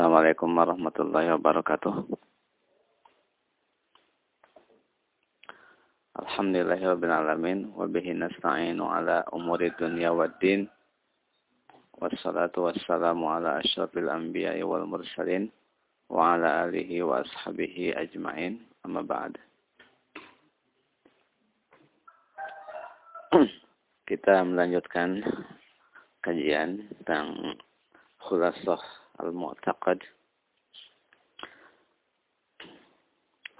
Assalamualaikum warahmatullahi wabarakatuh. Alhamdulillahirrahmanirrahim. Wabihi nasta'inu ala umuri dunya wa din. Wassalatu wassalamu ala ashrafil anbiya wal mursalin. Wa ala alihi wa ashabihi ajma'in. Amma ba'd. Kita melanjutkan kajian tentang khulasah al-mu'taqad.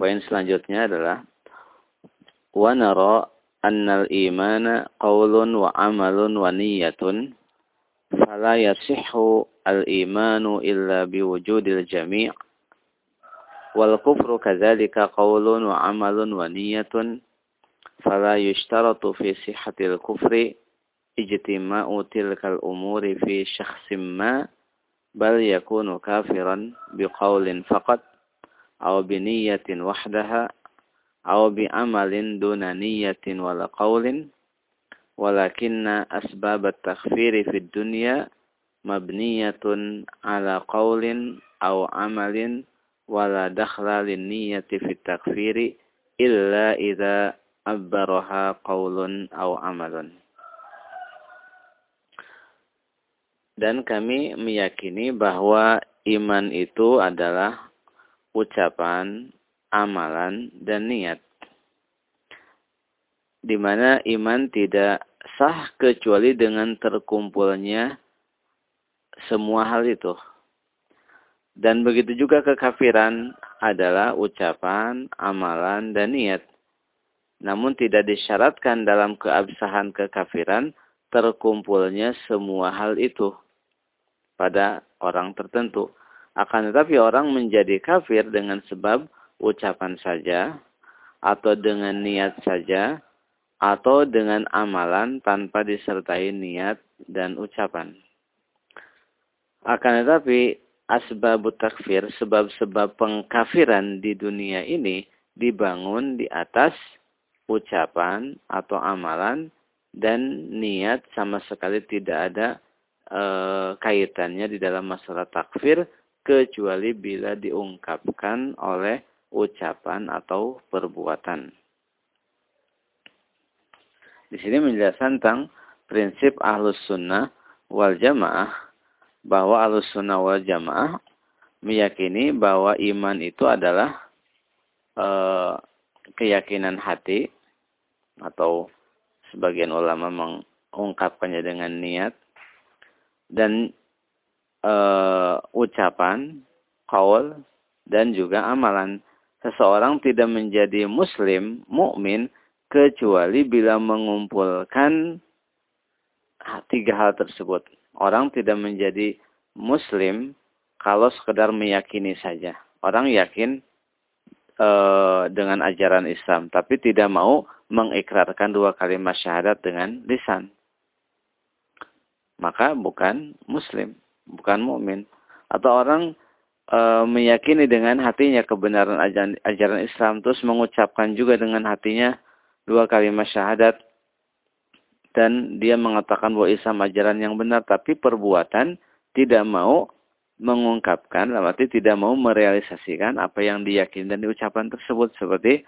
Poin selanjutnya adalah wa nara anna al-imana qawlun wa amalun wa niyyatun fala yasihhu al-imanu illa biwujudil jami' wal kufru kadzalika qawlun wa amalun wa niyyatun fala yushtaratu fi sihhatil kufri ijtima'u tilkal umuri fi syakhsim ma بل يكون كافرا بقول فقط أو بنية وحدها أو بعمل دون نية ولا قول. ولكن أسباب التخفير في الدنيا مبنية على قول أو عمل ولا دخل للنية في التخفير إلا إذا أبرها قول أو عمل dan kami meyakini bahwa iman itu adalah ucapan amalan, dan niat. Di mana iman tidak sah kecuali dengan terkumpulnya semua hal itu. Dan begitu juga kekafiran adalah ucapan, amalan, dan niat. Namun tidak disyaratkan dalam keabsahan kekafiran terkumpulnya semua hal itu pada orang tertentu. Akan tetapi orang menjadi kafir dengan sebab ucapan saja, atau dengan niat saja, atau dengan amalan tanpa disertai niat dan ucapan. Akan tetapi, asbab takfir, sebab-sebab pengkafiran di dunia ini dibangun di atas ucapan atau amalan dan niat sama sekali tidak ada e, kaitannya di dalam masalah takfir kecuali bila diungkapkan oleh ucapan atau perbuatan. Di sini menjelaskan tentang prinsip ahlus sunnah wal jamaah bahwa ahlus sunnah wal jamaah meyakini bahwa iman itu adalah e, keyakinan hati atau sebagian ulama mengungkapkannya dengan niat dan e, ucapan, kaul dan juga amalan seseorang tidak menjadi muslim, mukmin kecuali bila mengumpulkan tiga hal tersebut. Orang tidak menjadi muslim kalau sekedar meyakini saja. Orang yakin e, dengan ajaran Islam, tapi tidak mau mengikrarkan dua kalimat syahadat dengan lisan. Maka bukan muslim, bukan mukmin. Atau orang e, meyakini dengan hatinya kebenaran ajaran, ajaran Islam terus mengucapkan juga dengan hatinya dua kalimat syahadat. Dan dia mengatakan bahwa Islam ajaran yang benar tapi perbuatan tidak mau mengungkapkan arti tidak mau merealisasikan apa yang diyakini dan diucapkan tersebut. Seperti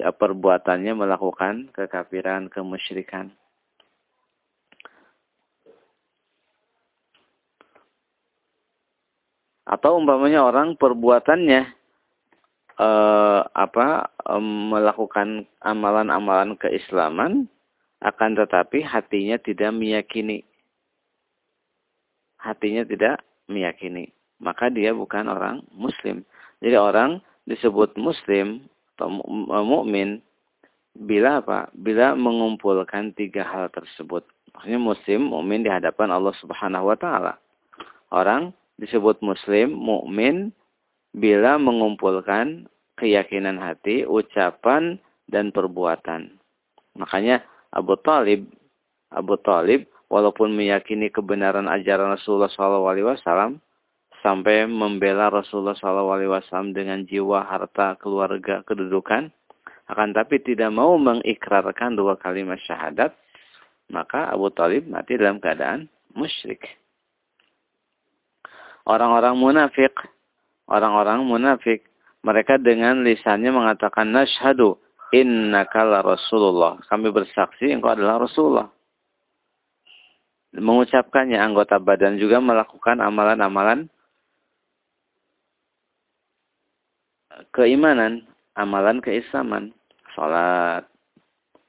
perbuatannya melakukan kekafiran kemusyrikan atau umpamanya orang perbuatannya eh, apa eh, melakukan amalan-amalan keislaman akan tetapi hatinya tidak meyakini. Hatinya tidak meyakini. Maka dia bukan orang muslim. Jadi orang disebut muslim atau mukmin bila apa? Bila mengumpulkan tiga hal tersebut. Maksudnya muslim mukmin di hadapan Allah Subhanahu wa taala. Orang disebut muslim, mukmin bila mengumpulkan keyakinan hati, ucapan dan perbuatan. Makanya Abu Talib, Abu Talib walaupun meyakini kebenaran ajaran Rasulullah SAW sampai membela Rasulullah SAW dengan jiwa, harta, keluarga, kedudukan, akan tapi tidak mau mengikrarkan dua kalimat syahadat, maka Abu Talib mati dalam keadaan musyrik. Orang-orang munafik. Orang-orang munafik. Mereka dengan lisannya mengatakan nashhadu innaka la rasulullah. Kami bersaksi engkau adalah rasulullah. Mengucapkannya anggota badan juga melakukan amalan-amalan keimanan, amalan keislaman, salat.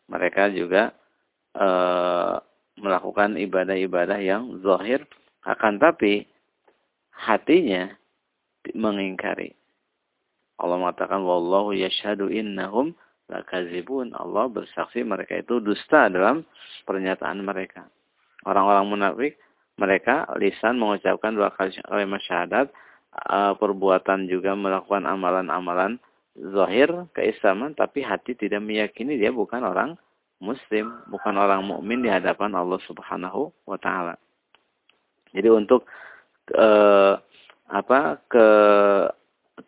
Mereka juga e, melakukan ibadah-ibadah yang zahir akan tapi hatinya mengingkari. Allah mengatakan wallahu yashhadu innahum lakazibun. Allah bersaksi mereka itu dusta dalam pernyataan mereka. Orang-orang munafik mereka lisan mengucapkan dua kalimat syahadat uh, perbuatan juga melakukan amalan-amalan zahir keislaman tapi hati tidak meyakini dia bukan orang muslim, bukan orang mukmin di hadapan Allah Subhanahu wa taala. Jadi untuk uh, apa ke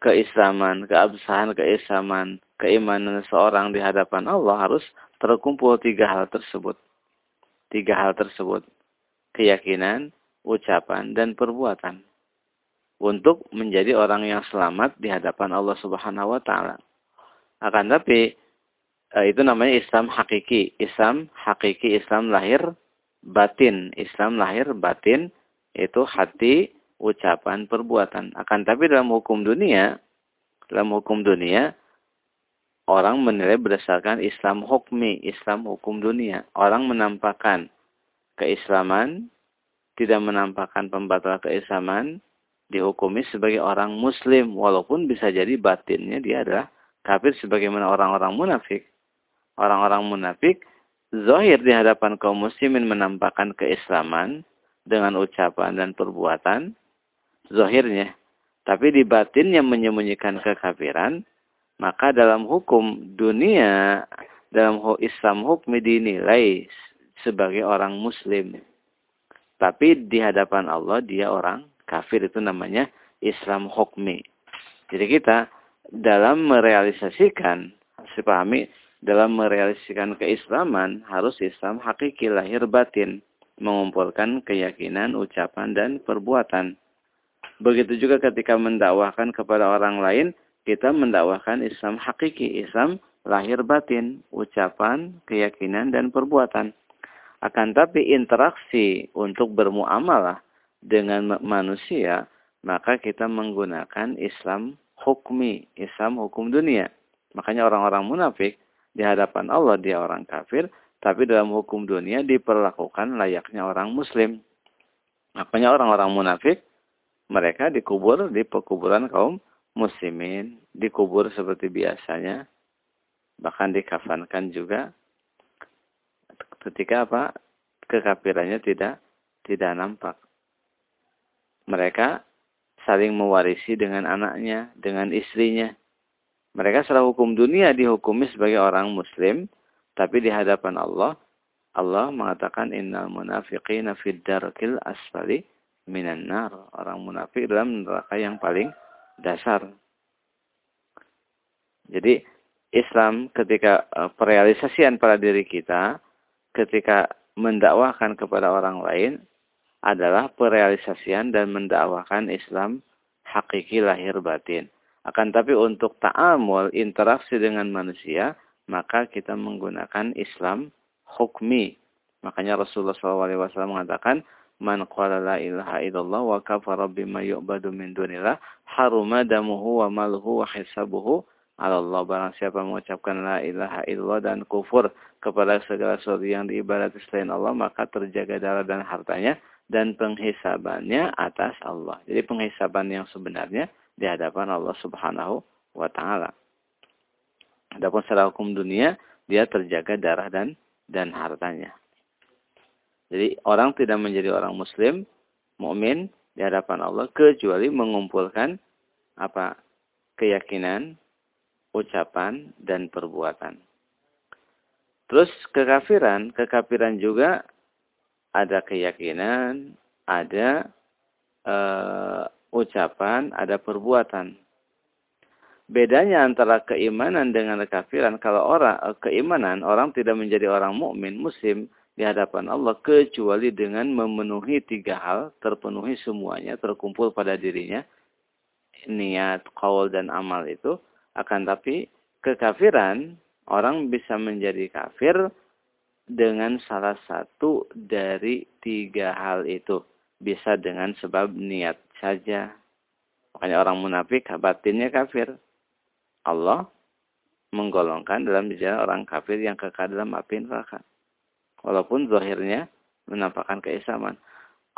keislaman, keabsahan keislaman, keimanan seorang di hadapan Allah harus terkumpul tiga hal tersebut. Tiga hal tersebut. Keyakinan, ucapan, dan perbuatan untuk menjadi orang yang selamat di hadapan Allah Subhanahu wa taala. Akan tapi eh, itu namanya Islam hakiki. Islam hakiki, Islam lahir batin. Islam lahir batin itu hati, ucapan, perbuatan. Akan tapi dalam hukum dunia, dalam hukum dunia orang menilai berdasarkan Islam hukmi, Islam hukum dunia. Orang menampakkan keislaman, tidak menampakkan pembatal keislaman, dihukumi sebagai orang muslim walaupun bisa jadi batinnya dia adalah kafir sebagaimana orang-orang munafik. Orang-orang munafik zahir di hadapan kaum muslimin menampakkan keislaman dengan ucapan dan perbuatan zahirnya. Tapi di batinnya menyembunyikan kekafiran, maka dalam hukum dunia, dalam Islam hukum dinilai sebagai orang muslim. Tapi di hadapan Allah dia orang kafir itu namanya Islam hukmi. Jadi kita dalam merealisasikan, harus dipahami, dalam merealisasikan keislaman harus Islam hakiki lahir batin, mengumpulkan keyakinan, ucapan, dan perbuatan. Begitu juga ketika mendakwahkan kepada orang lain, kita mendakwahkan Islam hakiki, Islam lahir batin, ucapan, keyakinan, dan perbuatan. Akan tapi interaksi untuk bermuamalah dengan manusia, maka kita menggunakan Islam hukmi, Islam hukum dunia. Makanya orang-orang munafik di hadapan Allah dia orang kafir, tapi dalam hukum dunia diperlakukan layaknya orang muslim. Makanya orang-orang munafik? Mereka dikubur di pekuburan kaum muslimin, dikubur seperti biasanya, bahkan dikafankan juga. Ketika apa? Kekafirannya tidak tidak nampak. Mereka saling mewarisi dengan anaknya, dengan istrinya. Mereka secara hukum dunia dihukumi sebagai orang muslim, tapi di hadapan Allah, Allah mengatakan innal munafiqina fid darkil asfali minan nar. Orang munafik dalam neraka yang paling dasar. Jadi Islam ketika uh, perealisasian pada diri kita, ketika mendakwahkan kepada orang lain, adalah perealisasian dan mendakwakan Islam hakiki lahir batin. Akan tapi untuk ta'amul, interaksi dengan manusia, maka kita menggunakan Islam hukmi. Makanya Rasulullah SAW mengatakan, Man qala la ilaha illallah wa kafara bima yu'badu min dunillah haruma damuhu wa maluhu wa hisabuhu ala Allah. Barang siapa mengucapkan la ilaha illallah dan kufur kepada segala sesuatu yang diibadati selain Allah, maka terjaga darah dan hartanya dan penghisabannya atas Allah. Jadi penghisaban yang sebenarnya di hadapan Allah Subhanahu wa taala. Adapun secara hukum dunia dia terjaga darah dan dan hartanya. Jadi orang tidak menjadi orang muslim, mukmin di hadapan Allah kecuali mengumpulkan apa? keyakinan, ucapan dan perbuatan. Terus kekafiran, kekafiran juga ada keyakinan, ada uh, ucapan, ada perbuatan. Bedanya antara keimanan dengan kekafiran, kalau orang uh, keimanan orang tidak menjadi orang mukmin muslim di hadapan Allah kecuali dengan memenuhi tiga hal, terpenuhi semuanya, terkumpul pada dirinya, niat, kaul, dan amal itu. Akan tapi kekafiran, orang bisa menjadi kafir dengan salah satu dari tiga hal itu. Bisa dengan sebab niat saja. Makanya orang munafik batinnya kafir. Allah menggolongkan dalam bicara orang kafir yang kekal dalam api neraka. Walaupun zahirnya menampakkan keislaman.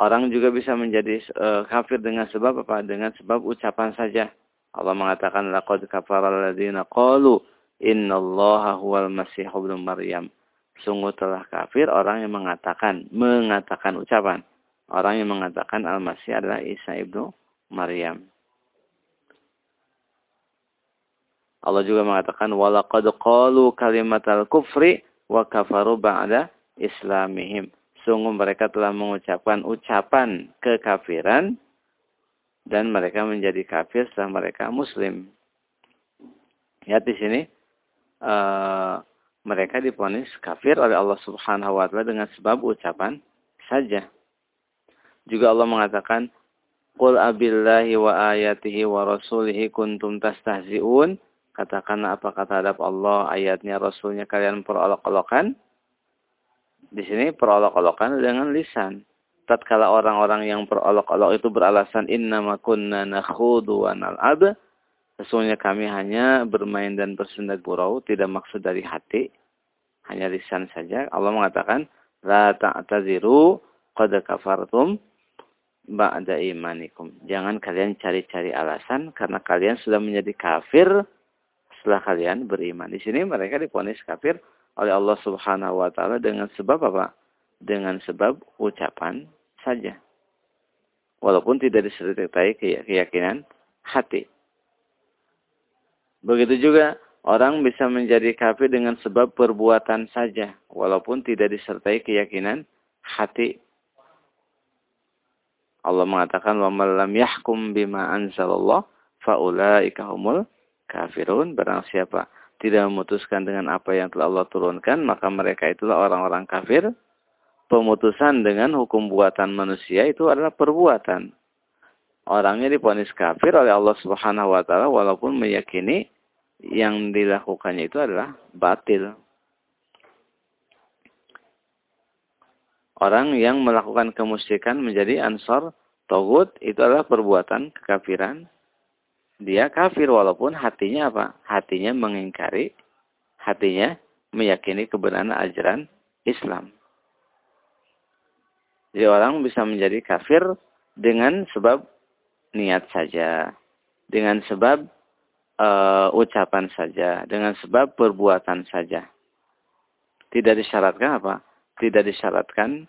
Orang juga bisa menjadi uh, kafir dengan sebab apa? Dengan sebab ucapan saja. Allah mengatakan laqad kafara alladziina qalu innallaha huwal masih ibnu maryam. Sungguh telah kafir orang yang mengatakan mengatakan ucapan. Orang yang mengatakan Al-Masih adalah Isa ibnu Maryam. Allah juga mengatakan walaqad qalu kalimatal kufri wa kafaru ba'da islamihim. Sungguh mereka telah mengucapkan ucapan kekafiran dan mereka menjadi kafir setelah mereka muslim. Ya di sini uh, mereka diponis kafir oleh Allah Subhanahu wa taala dengan sebab ucapan saja. Juga Allah mengatakan Qul abillahi wa ayatihi wa rasulihi kuntum tastahzi'un Katakanlah apa kata hadap Allah, ayatnya, Rasulnya kalian perolok-olokan. Di sini perolok-olokan dengan lisan. Tatkala orang-orang yang perolok-olok itu beralasan innama kunna nakhudu wa nal'ab. Sesungguhnya kami hanya bermain dan bersendak gurau, tidak maksud dari hati. Hanya lisan saja. Allah mengatakan, La ta'taziru qad kafartum ba'da imanikum. Jangan kalian cari-cari alasan karena kalian sudah menjadi kafir setelah kalian beriman. Di sini mereka diponis kafir oleh Allah Subhanahu wa taala dengan sebab apa? Dengan sebab ucapan saja. Walaupun tidak disertai keyakinan hati. Begitu juga orang bisa menjadi kafir dengan sebab perbuatan saja walaupun tidak disertai keyakinan hati. Allah mengatakan wa man lam yahkum bima anzalallah faulaika humul kafirun. Barang siapa tidak memutuskan dengan apa yang telah Allah turunkan, maka mereka itulah orang-orang kafir. Pemutusan dengan hukum buatan manusia itu adalah perbuatan. Orangnya diponis kafir oleh Allah Subhanahu wa taala walaupun meyakini yang dilakukannya itu adalah batil. Orang yang melakukan kemusyrikan menjadi ansor togut itu adalah perbuatan kekafiran dia kafir walaupun hatinya apa? Hatinya mengingkari, hatinya meyakini kebenaran ajaran Islam. Jadi orang bisa menjadi kafir dengan sebab niat saja, dengan sebab uh, ucapan saja, dengan sebab perbuatan saja. Tidak disyaratkan apa? Tidak disyaratkan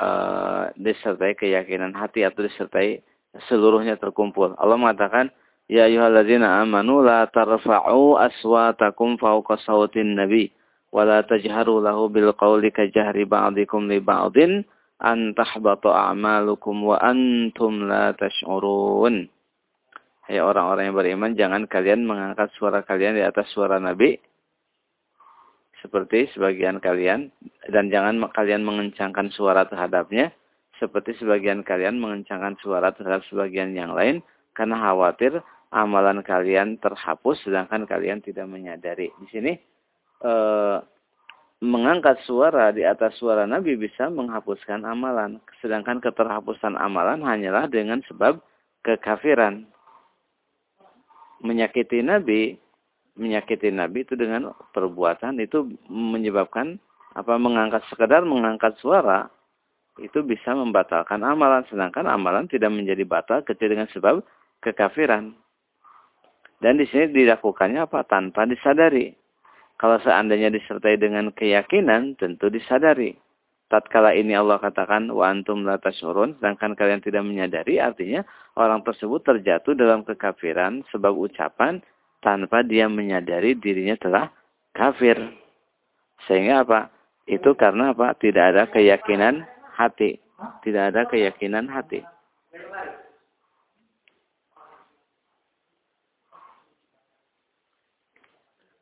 uh, disertai keyakinan hati atau disertai seluruhnya terkumpul. Allah mengatakan, Ya ayyuhalladzina amanu la tarfa'u aswatakum fawqa sawtin nabi wa la tajharu lahu bil qawli ka jahri ba'dikum li ba'din an tahbata a'malukum wa antum la tash'urun. Hai orang-orang yang beriman, jangan kalian mengangkat suara kalian di atas suara Nabi seperti sebagian kalian dan jangan kalian mengencangkan suara terhadapnya seperti sebagian kalian mengencangkan suara terhadap sebagian yang lain karena khawatir amalan kalian terhapus sedangkan kalian tidak menyadari. Di sini e, mengangkat suara di atas suara Nabi bisa menghapuskan amalan. Sedangkan keterhapusan amalan hanyalah dengan sebab kekafiran. Menyakiti Nabi, menyakiti Nabi itu dengan perbuatan itu menyebabkan apa mengangkat sekedar mengangkat suara itu bisa membatalkan amalan sedangkan amalan tidak menjadi batal kecuali dengan sebab kekafiran. Dan di sini dilakukannya apa? Tanpa disadari. Kalau seandainya disertai dengan keyakinan, tentu disadari. Tatkala ini Allah katakan, wa antum la sedangkan kalian tidak menyadari, artinya orang tersebut terjatuh dalam kekafiran sebab ucapan tanpa dia menyadari dirinya telah kafir. Sehingga apa? Itu karena apa? Tidak ada keyakinan hati. Tidak ada keyakinan hati.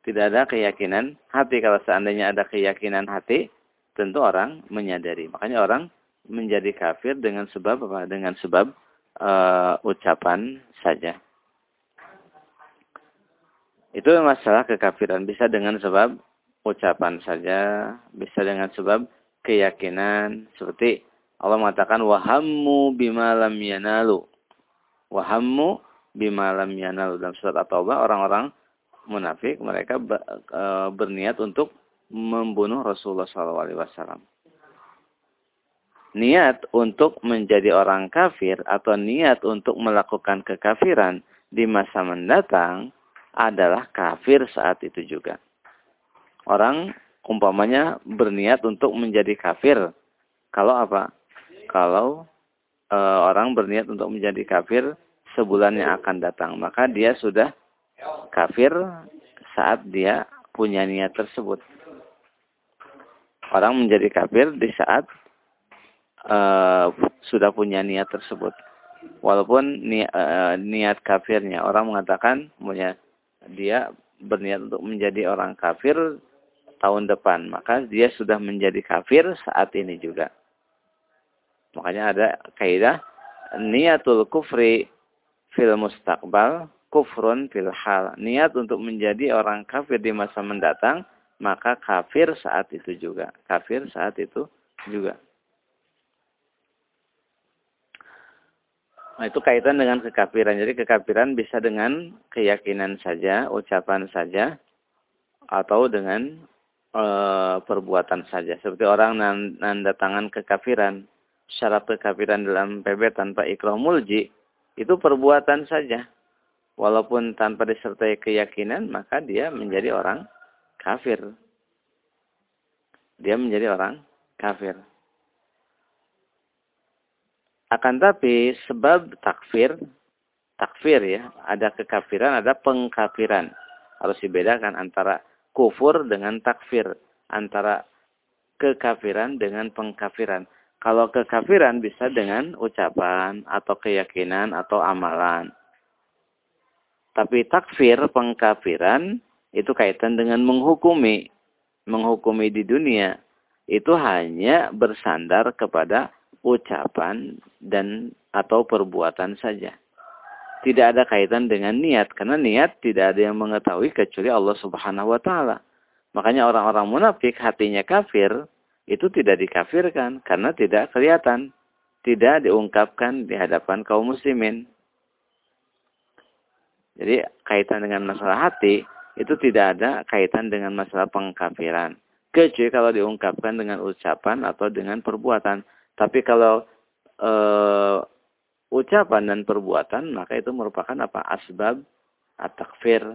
Tidak ada keyakinan hati. Kalau seandainya ada keyakinan hati, tentu orang menyadari. Makanya orang menjadi kafir dengan sebab apa? Dengan sebab uh, ucapan saja. Itu masalah kekafiran bisa dengan sebab ucapan saja, bisa dengan sebab keyakinan seperti Allah mengatakan wahammu bima lam yanalu. Wahammu bima lam yanalu dalam surat At-Taubah orang-orang munafik mereka eh, berniat untuk membunuh Rasulullah SAW niat untuk menjadi orang kafir atau niat untuk melakukan kekafiran di masa mendatang adalah kafir saat itu juga. Orang umpamanya berniat untuk menjadi kafir. Kalau apa? Kalau e, orang berniat untuk menjadi kafir sebulan yang akan datang, maka dia sudah kafir saat dia punya niat tersebut. Orang menjadi kafir di saat uh, sudah punya niat tersebut. Walaupun ni, uh, niat kafirnya orang mengatakan punya dia berniat untuk menjadi orang kafir tahun depan, maka dia sudah menjadi kafir saat ini juga. Makanya ada kaidah niatul kufri fil mustaqbal kufrun fil hal. Niat untuk menjadi orang kafir di masa mendatang, maka kafir saat itu juga. Kafir saat itu juga. Nah, itu kaitan dengan kekafiran. Jadi kekafiran bisa dengan keyakinan saja, ucapan saja, atau dengan e, perbuatan saja. Seperti orang nanda tangan kekafiran. Syarat kekafiran dalam PB tanpa ikrah mulji, itu perbuatan saja. Walaupun tanpa disertai keyakinan, maka dia menjadi orang kafir. Dia menjadi orang kafir. Akan tapi sebab takfir, takfir ya, ada kekafiran, ada pengkafiran. Harus dibedakan antara kufur dengan takfir. Antara kekafiran dengan pengkafiran. Kalau kekafiran bisa dengan ucapan atau keyakinan atau amalan. Tapi takfir, pengkafiran, itu kaitan dengan menghukumi. Menghukumi di dunia. Itu hanya bersandar kepada ucapan dan atau perbuatan saja. Tidak ada kaitan dengan niat karena niat tidak ada yang mengetahui kecuali Allah Subhanahu wa taala. Makanya orang-orang munafik hatinya kafir itu tidak dikafirkan karena tidak kelihatan, tidak diungkapkan di hadapan kaum muslimin. Jadi kaitan dengan masalah hati itu tidak ada kaitan dengan masalah pengkafiran. Kecuali kalau diungkapkan dengan ucapan atau dengan perbuatan. Tapi kalau e, ucapan dan perbuatan, maka itu merupakan apa? Asbab at-takfir.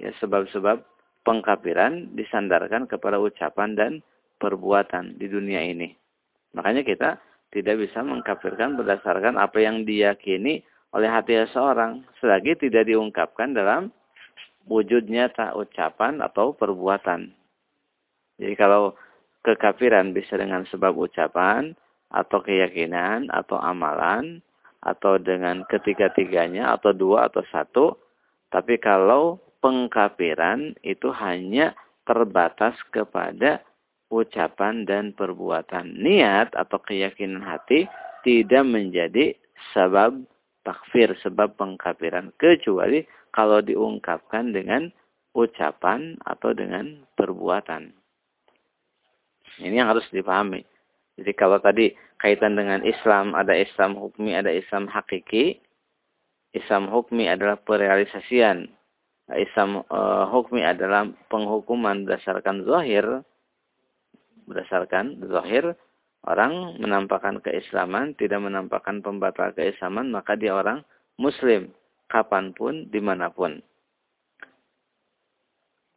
Ya, sebab-sebab pengkafiran disandarkan kepada ucapan dan perbuatan di dunia ini. Makanya kita tidak bisa mengkafirkan berdasarkan apa yang diyakini oleh hati seseorang selagi tidak diungkapkan dalam wujudnya tak ucapan atau perbuatan. Jadi kalau kekafiran bisa dengan sebab ucapan, atau keyakinan atau amalan atau dengan ketiga-tiganya atau dua atau satu. Tapi kalau pengkafiran itu hanya terbatas kepada ucapan dan perbuatan. Niat atau keyakinan hati tidak menjadi sebab takfir, sebab pengkafiran. Kecuali kalau diungkapkan dengan ucapan atau dengan perbuatan. Ini yang harus dipahami. Jadi kalau tadi kaitan dengan Islam, ada Islam hukmi, ada Islam hakiki. Islam hukmi adalah perealisasian. Islam uh, hukmi adalah penghukuman berdasarkan zahir. Berdasarkan zahir, orang menampakkan keislaman, tidak menampakkan pembatal keislaman, maka dia orang muslim. Kapan pun, di mana pun.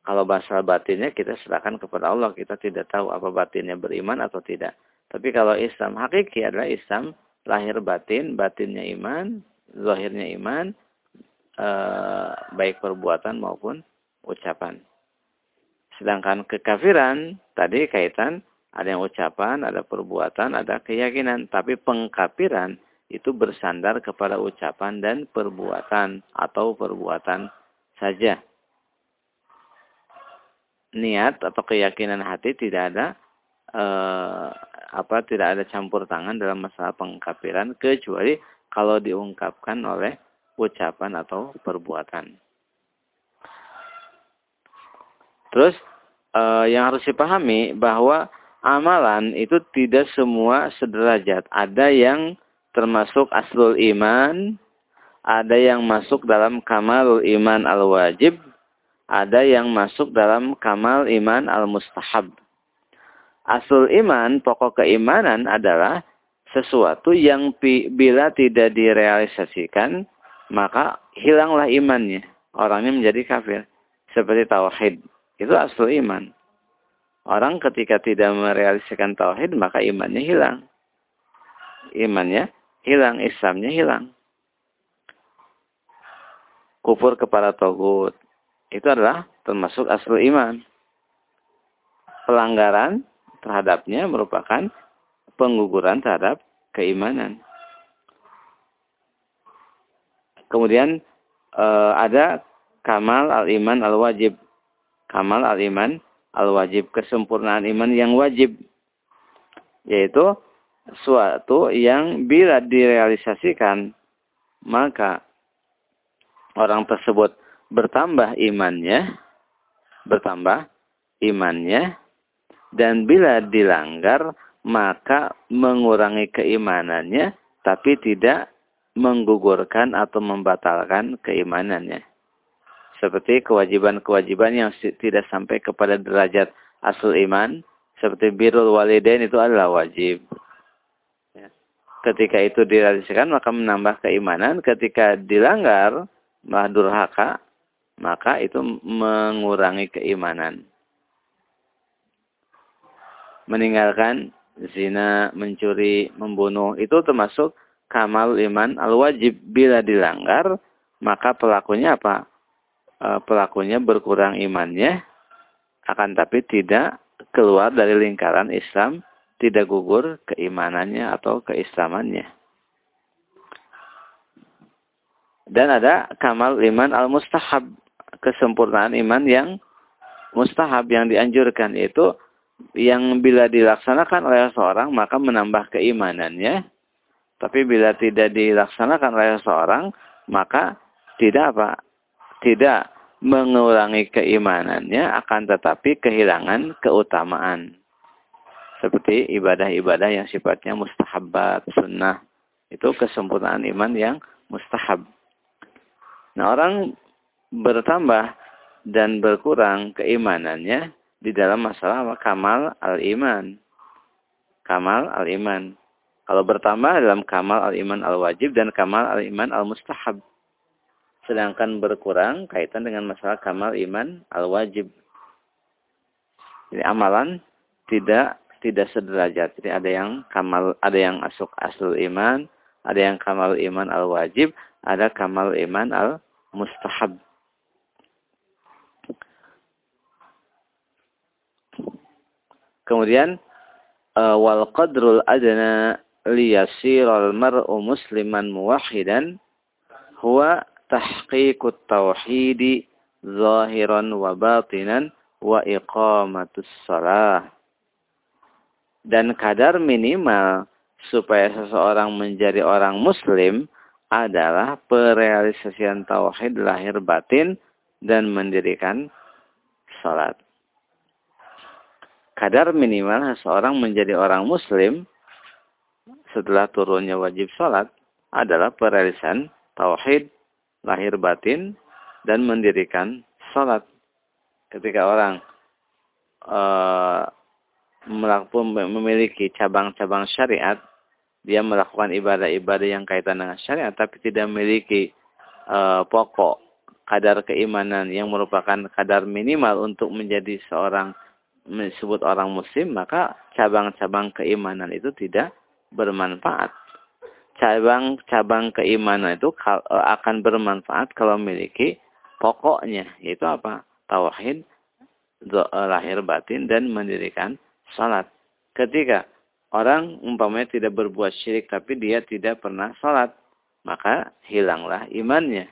Kalau bahasa batinnya kita serahkan kepada Allah. Kita tidak tahu apa batinnya beriman atau tidak. Tapi kalau Islam hakiki adalah Islam lahir batin, batinnya iman, zahirnya iman, eh, baik perbuatan maupun ucapan. Sedangkan kekafiran tadi kaitan ada yang ucapan, ada perbuatan, ada keyakinan. Tapi pengkafiran itu bersandar kepada ucapan dan perbuatan atau perbuatan saja. Niat atau keyakinan hati tidak ada eh, apa tidak ada campur tangan dalam masalah pengkafiran kecuali kalau diungkapkan oleh ucapan atau perbuatan. Terus eh, yang harus dipahami bahwa amalan itu tidak semua sederajat. Ada yang termasuk aslul iman, ada yang masuk dalam kamalul iman al-wajib, ada yang masuk dalam kamal iman al-mustahab. Asul iman, pokok keimanan adalah sesuatu yang bila tidak direalisasikan, maka hilanglah imannya. Orangnya menjadi kafir. Seperti tauhid. Itu asul iman. Orang ketika tidak merealisasikan tauhid, maka imannya hilang. Imannya hilang, Islamnya hilang. Kufur kepada togut. Itu adalah termasuk asul iman. Pelanggaran terhadapnya merupakan pengguguran terhadap keimanan. Kemudian uh, ada kamal al-iman al-wajib. Kamal al-iman al-wajib. Kesempurnaan iman yang wajib. Yaitu suatu yang bila direalisasikan maka orang tersebut bertambah imannya, bertambah imannya, dan bila dilanggar, maka mengurangi keimanannya, tapi tidak menggugurkan atau membatalkan keimanannya. Seperti kewajiban-kewajiban yang tidak sampai kepada derajat asal iman, seperti birul walidain itu adalah wajib. Ya. Ketika itu direalisasikan, maka menambah keimanan. Ketika dilanggar, malah durhaka, maka itu mengurangi keimanan meninggalkan zina, mencuri, membunuh itu termasuk kamal iman al-wajib bila dilanggar maka pelakunya apa? E, pelakunya berkurang imannya akan tapi tidak keluar dari lingkaran Islam, tidak gugur keimanannya atau keislamannya. Dan ada kamal iman al-mustahab, kesempurnaan iman yang mustahab yang dianjurkan itu yang bila dilaksanakan oleh seorang maka menambah keimanannya. Tapi bila tidak dilaksanakan oleh seorang maka tidak apa? Tidak mengurangi keimanannya akan tetapi kehilangan keutamaan. Seperti ibadah-ibadah yang sifatnya mustahabat, sunnah. Itu kesempurnaan iman yang mustahab. Nah orang bertambah dan berkurang keimanannya di dalam masalah kamal al-iman. Kamal al-iman. Kalau bertambah dalam kamal al-iman al-wajib dan kamal al-iman al-mustahab. Sedangkan berkurang kaitan dengan masalah kamal iman al-wajib. Jadi amalan tidak tidak sederajat. Jadi ada yang kamal ada yang masuk asal iman, ada yang kamal iman al-wajib, ada kamal iman al-mustahab. Kemudian uh, wal qadrul adna liyasiral mar'u musliman muwahhidan huwa tahqiqut tauhidi zahiran wa batinan wa iqamatus. Dan kadar minimal supaya seseorang menjadi orang muslim adalah perealisasian tauhid lahir batin dan mendirikan salat kadar minimal seseorang menjadi orang muslim setelah turunnya wajib sholat adalah perealisan tauhid lahir batin dan mendirikan sholat. Ketika orang uh, memiliki cabang-cabang syariat, dia melakukan ibadah-ibadah yang kaitan dengan syariat, tapi tidak memiliki uh, pokok kadar keimanan yang merupakan kadar minimal untuk menjadi seorang disebut orang muslim, maka cabang-cabang keimanan itu tidak bermanfaat. Cabang-cabang keimanan itu e, akan bermanfaat kalau memiliki pokoknya, yaitu apa? Tauhid, e, lahir batin, dan mendirikan salat. Ketika orang umpamanya tidak berbuat syirik, tapi dia tidak pernah salat, maka hilanglah imannya.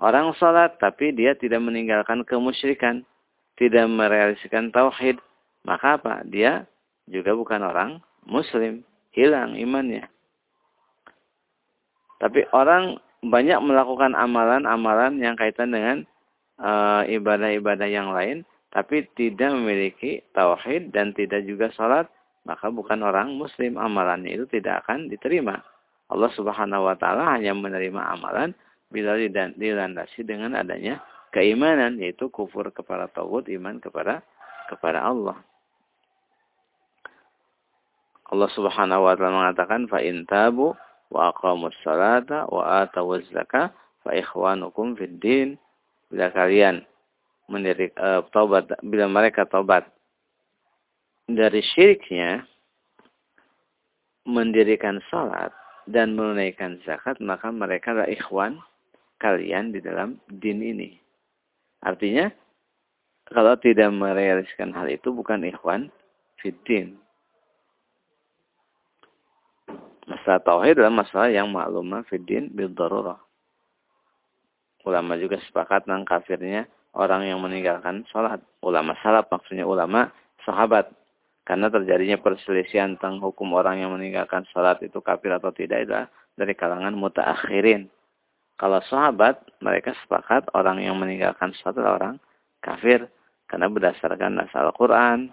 Orang salat, tapi dia tidak meninggalkan kemusyrikan tidak merealisasikan tauhid, maka apa? Dia juga bukan orang muslim, hilang imannya. Tapi orang banyak melakukan amalan-amalan yang kaitan dengan eh, ibadah-ibadah yang lain, tapi tidak memiliki tauhid dan tidak juga sholat, maka bukan orang muslim. Amalannya itu tidak akan diterima. Allah subhanahu wa ta'ala hanya menerima amalan bila dilandasi dengan adanya keimanan, yaitu kufur kepada Tauhid, iman kepada kepada Allah. Allah Subhanahu wa taala mengatakan fa in tabu wa aqamus salata wa atawuz zakah fa ikhwanukum fid din bila kalian mendirik uh, taubat bila mereka taubat dari syiriknya mendirikan salat dan menunaikan zakat maka mereka adalah ikhwan kalian di dalam din ini. Artinya kalau tidak merealisasikan hal itu bukan ikhwan fiddin. Masalah tauhid adalah masalah yang maklumah fiddin bil darurah. Ulama juga sepakat tentang kafirnya orang yang meninggalkan sholat. Ulama salaf maksudnya ulama sahabat. Karena terjadinya perselisihan tentang hukum orang yang meninggalkan sholat itu kafir atau tidak adalah dari kalangan mutaakhirin. Kalau sahabat, mereka sepakat orang yang meninggalkan sholat adalah orang kafir. Karena berdasarkan nasal Al-Quran,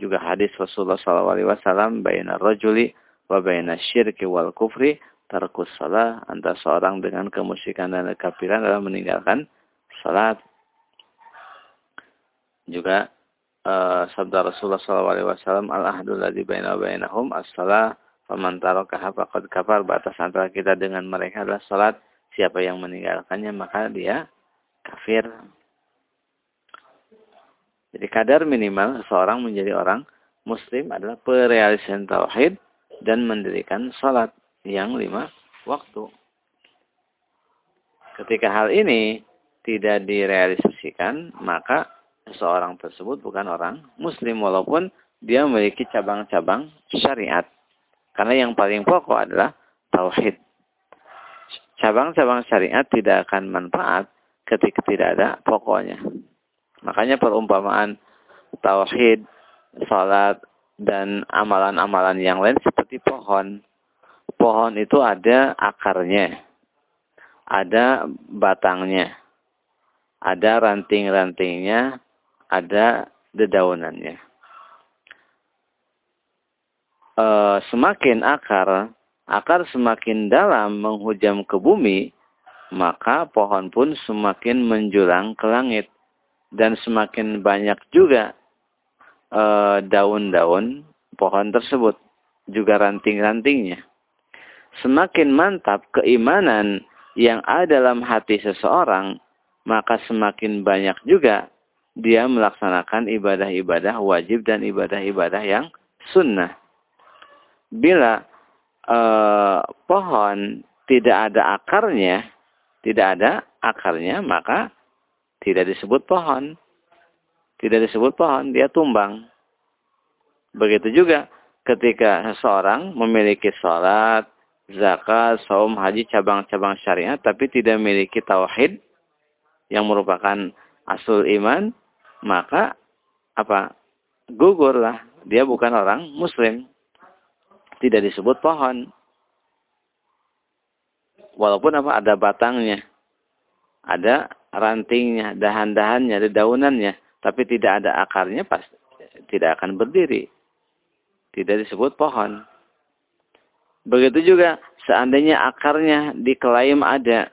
juga hadis Rasulullah SAW, bayna rajuli wa bayna syirki wal kufri, tarkus salah, antara seorang dengan kemusyrikan dan kekafiran adalah meninggalkan salat. Juga uh, sabda Rasulullah SAW, al-ahdul ladhi bayna bainahum as-salah, faman tarakaha faqad kafar, batas antara kita dengan mereka adalah salat. Siapa yang meninggalkannya maka dia kafir. Jadi kadar minimal seseorang menjadi orang muslim adalah perealisasian tauhid dan mendirikan salat yang lima waktu. Ketika hal ini tidak direalisasikan, maka seseorang tersebut bukan orang muslim walaupun dia memiliki cabang-cabang syariat. Karena yang paling pokok adalah tauhid. Cabang-cabang syariat tidak akan manfaat ketika tidak ada pokoknya. Makanya perumpamaan tauhid, salat dan amalan-amalan yang lain seperti pohon. Pohon itu ada akarnya, ada batangnya, ada ranting-rantingnya, ada dedaunannya. E, semakin akar, akar semakin dalam menghujam ke bumi, maka pohon pun semakin menjulang ke langit dan semakin banyak juga daun-daun uh, pohon tersebut, juga ranting-rantingnya. Semakin mantap keimanan yang ada dalam hati seseorang, maka semakin banyak juga dia melaksanakan ibadah-ibadah wajib dan ibadah-ibadah yang sunnah. Bila uh, pohon tidak ada akarnya, tidak ada akarnya, maka tidak disebut pohon. Tidak disebut pohon, dia tumbang. Begitu juga ketika seseorang memiliki sholat, zakat, saum, haji, cabang-cabang syariat, tapi tidak memiliki tauhid yang merupakan asul iman, maka apa? Gugurlah. Dia bukan orang muslim. Tidak disebut pohon. Walaupun apa ada batangnya. Ada rantingnya, dahan-dahannya, daunannya, tapi tidak ada akarnya, pas tidak akan berdiri. Tidak disebut pohon. Begitu juga seandainya akarnya diklaim ada.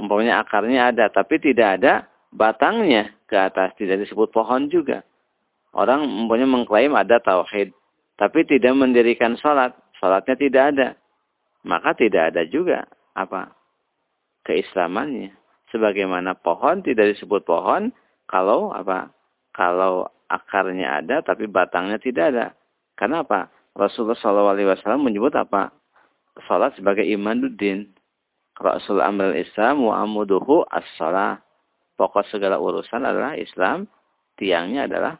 Umpamanya akarnya ada, tapi tidak ada batangnya ke atas. Tidak disebut pohon juga. Orang umpamanya mengklaim ada tauhid, tapi tidak mendirikan sholat. Sholatnya tidak ada. Maka tidak ada juga apa keislamannya sebagaimana pohon tidak disebut pohon kalau apa? Kalau akarnya ada tapi batangnya tidak ada. Karena apa? Rasulullah SAW menyebut apa? Salat sebagai imanuddin. Rasul amal Islam wa amuduhu as-salah. Pokok segala urusan adalah Islam. Tiangnya adalah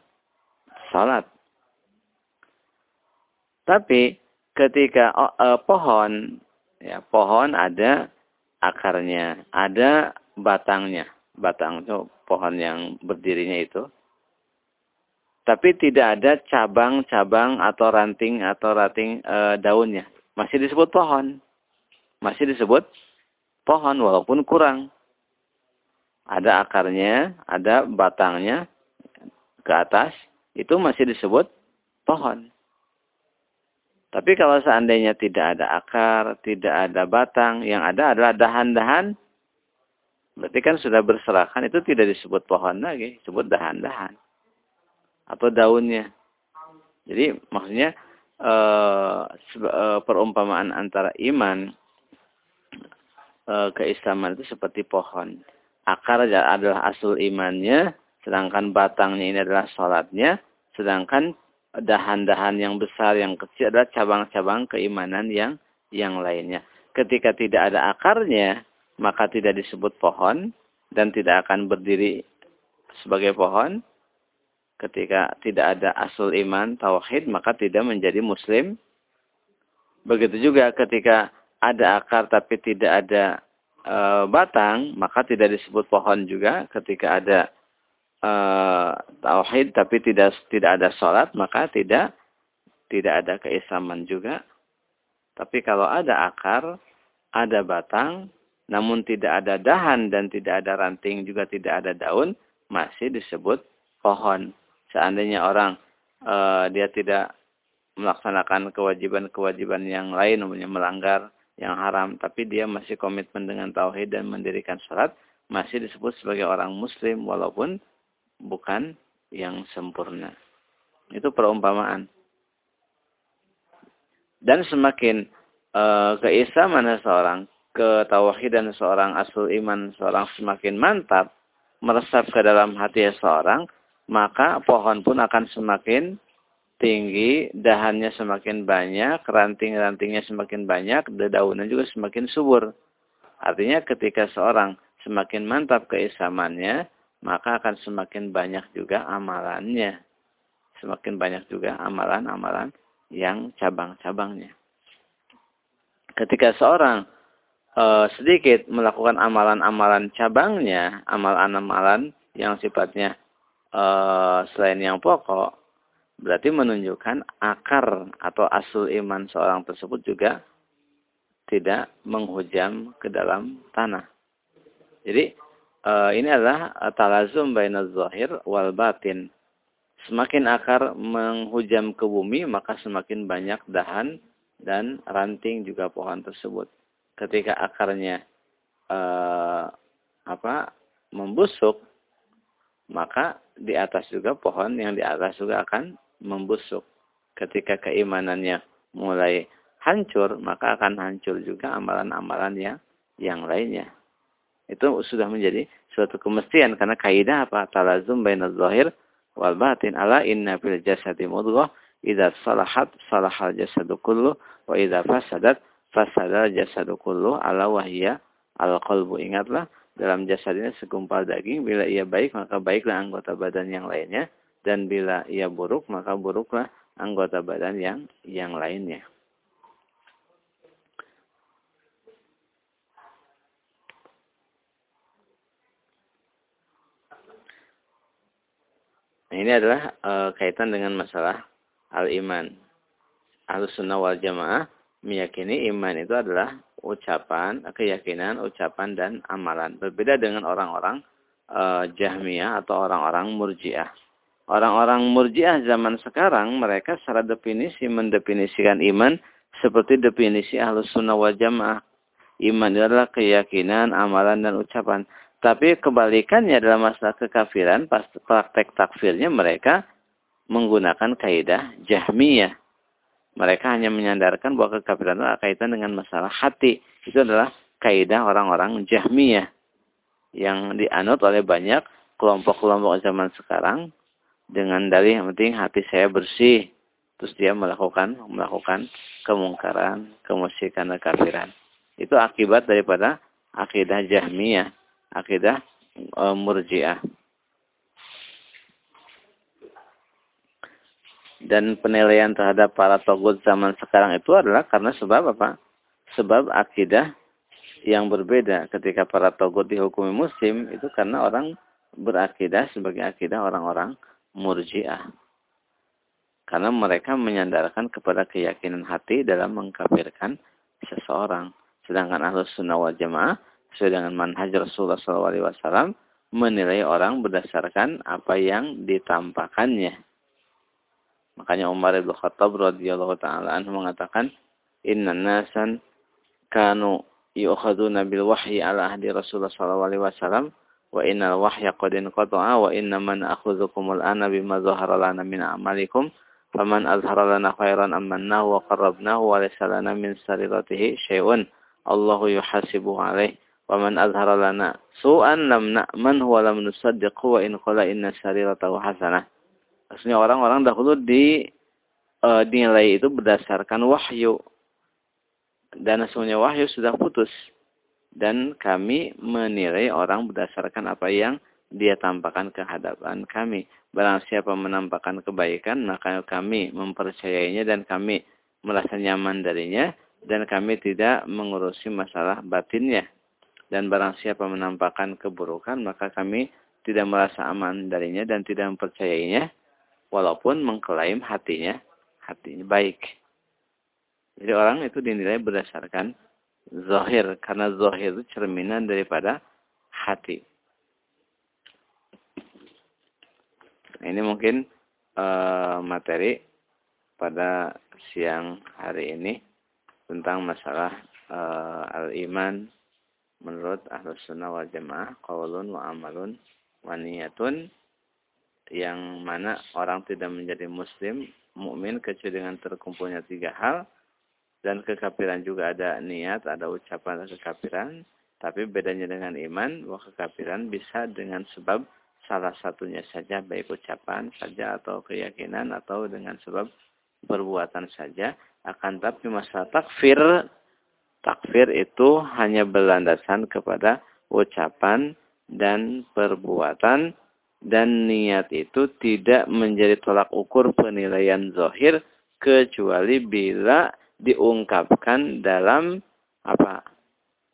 salat. Tapi ketika eh, pohon, ya pohon ada akarnya, ada batangnya. Batang pohon yang berdirinya itu. tapi tidak ada cabang-cabang atau ranting atau ranting e, daunnya. Masih disebut pohon. Masih disebut pohon walaupun kurang. Ada akarnya, ada batangnya ke atas, itu masih disebut pohon. Tapi kalau seandainya tidak ada akar, tidak ada batang, yang ada adalah dahan-dahan, berarti kan sudah berserakan, itu tidak disebut pohon lagi, disebut dahan-dahan atau daunnya. Jadi maksudnya e, perumpamaan antara iman e, keislaman itu seperti pohon. Akar adalah asal imannya, sedangkan batangnya ini adalah sholatnya, sedangkan dahan-dahan yang besar, yang kecil adalah cabang-cabang keimanan yang yang lainnya. Ketika tidak ada akarnya, maka tidak disebut pohon dan tidak akan berdiri sebagai pohon. Ketika tidak ada asal iman tauhid maka tidak menjadi muslim. Begitu juga ketika ada akar tapi tidak ada e, batang maka tidak disebut pohon juga. Ketika ada e, tauhid tapi tidak tidak ada sholat maka tidak tidak ada keislaman juga. Tapi kalau ada akar ada batang namun tidak ada dahan dan tidak ada ranting juga tidak ada daun masih disebut pohon seandainya orang uh, dia tidak melaksanakan kewajiban-kewajiban yang lain, umumnya melanggar yang haram, tapi dia masih komitmen dengan tauhid dan mendirikan sholat, masih disebut sebagai orang muslim walaupun bukan yang sempurna. Itu perumpamaan. Dan semakin uh, keislaman seorang, ketauhidan seorang, asal iman seorang semakin mantap, meresap ke dalam hati seorang, maka pohon pun akan semakin tinggi, dahannya semakin banyak, ranting-rantingnya semakin banyak, daunnya juga semakin subur. Artinya ketika seorang semakin mantap keislamannya, maka akan semakin banyak juga amalannya. Semakin banyak juga amalan-amalan yang cabang-cabangnya. Ketika seorang e, sedikit melakukan amalan-amalan cabangnya, amalan-amalan yang sifatnya uh, selain yang pokok, berarti menunjukkan akar atau asal iman seorang tersebut juga tidak menghujam ke dalam tanah. Jadi uh, ini adalah talazum bainaz zahir wal batin. Semakin akar menghujam ke bumi, maka semakin banyak dahan dan ranting juga pohon tersebut. Ketika akarnya uh, apa membusuk, maka di atas juga pohon yang di atas juga akan membusuk. Ketika keimanannya mulai hancur, maka akan hancur juga amalan-amalan yang yang lainnya. Itu sudah menjadi suatu kemestian karena kaidah apa? Talazum bainaz zahir wal batin ala inna fil jasadi mudghah idza salahat salahal jasadu kullu wa idza fasadat fasadal jasadu kullu ala wahya al qalbu. Ingatlah dalam jasadnya segumpal daging. Bila ia baik, maka baiklah anggota badan yang lainnya. Dan bila ia buruk, maka buruklah anggota badan yang yang lainnya. Nah, ini adalah e, kaitan dengan masalah al-iman. Al-sunnah wal jamaah meyakini iman itu adalah ucapan, keyakinan, ucapan dan amalan. Berbeda dengan orang-orang uh, Jahmiyah atau orang-orang Murji'ah. Orang-orang Murji'ah zaman sekarang mereka secara definisi mendefinisikan iman seperti definisi Ahlus Sunnah wal Jamaah. Iman adalah keyakinan, amalan dan ucapan. Tapi kebalikannya dalam masalah kekafiran, praktek takfirnya mereka menggunakan kaidah Jahmiyah mereka hanya menyandarkan bahwa kekafiran itu kaitan dengan masalah hati. Itu adalah kaidah orang-orang Jahmiyah yang dianut oleh banyak kelompok-kelompok zaman sekarang dengan dari yang penting hati saya bersih terus dia melakukan melakukan kemungkaran, kemusyrikan dan kafiran. Itu akibat daripada akidah Jahmiyah, akidah e, Murji'ah. Dan penilaian terhadap para togut zaman sekarang itu adalah karena sebab apa? Sebab akidah yang berbeda ketika para togut dihukumi muslim itu karena orang berakidah sebagai akidah orang-orang murjiah. Karena mereka menyandarkan kepada keyakinan hati dalam mengkafirkan seseorang. Sedangkan ahlus sunnah wal jamaah sesuai dengan manhaj Rasulullah SAW menilai orang berdasarkan apa yang ditampakkannya. Makanya Umar bin Khattab radhiyallahu taala anhu mengatakan, "Inna nasan kanu yu'khaduna bil wahyi ala ahdi Rasulullah sallallahu alaihi wasallam wa innal wahya qad inqata'a wa inna man akhudhukum al-ana bima dhahara lana min a'malikum faman azhara lana khairan amannahu wa qarrabnahu wa laysa lana min sariratihi syai'un Allahu yuhasibu alaih wa man azhara lana su'an lam na'man wa lam nusaddiqu wa in qala inna sariratahu hasanah Maksudnya orang-orang dahulu di uh, dinilai itu berdasarkan wahyu dan sesungguhnya wahyu sudah putus. Dan kami menilai orang berdasarkan apa yang dia tampakkan ke hadapan kami. Barang siapa menampakkan kebaikan, maka kami mempercayainya dan kami merasa nyaman darinya. Dan kami tidak mengurusi masalah batinnya. Dan barang siapa menampakkan keburukan, maka kami tidak merasa aman darinya dan tidak mempercayainya. Walaupun mengklaim hatinya, hatinya baik. Jadi orang itu dinilai berdasarkan zahir. Karena zahir itu cerminan daripada hati. Nah, ini mungkin uh, materi pada siang hari ini tentang masalah uh, al-iman menurut ahlus sunnah wal jamaah qawlun wa amalun wa niyatun yang mana orang tidak menjadi muslim mukmin kecuali dengan terkumpulnya tiga hal dan kekafiran juga ada niat, ada ucapan kekafiran. Tapi bedanya dengan iman, bahwa kekafiran bisa dengan sebab salah satunya saja, baik ucapan saja atau keyakinan atau dengan sebab perbuatan saja. Akan tapi masalah takfir, takfir itu hanya berlandasan kepada ucapan dan perbuatan dan niat itu tidak menjadi tolak ukur penilaian zohir kecuali bila diungkapkan dalam apa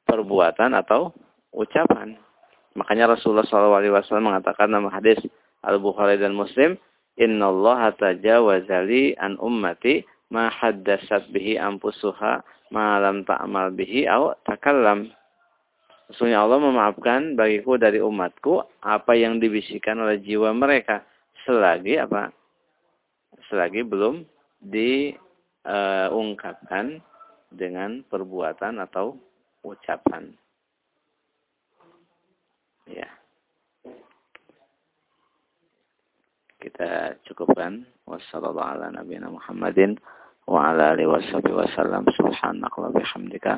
perbuatan atau ucapan. Makanya Rasulullah SAW mengatakan dalam hadis Al Bukhari dan Muslim, Inna Allah tajawazali an ummati ma haddasat bihi ampusuha ma lam ta'mal bihi aw takallam. Sesungguhnya Allah memaafkan bagiku dari umatku apa yang dibisikkan oleh jiwa mereka selagi apa? Selagi belum di uh, ungkapkan dengan perbuatan atau ucapan. Ya. Kita cukupkan. Wassalamualaikum Muhammadin wa ala alihi wasallam. Subhanallah wa bihamdika.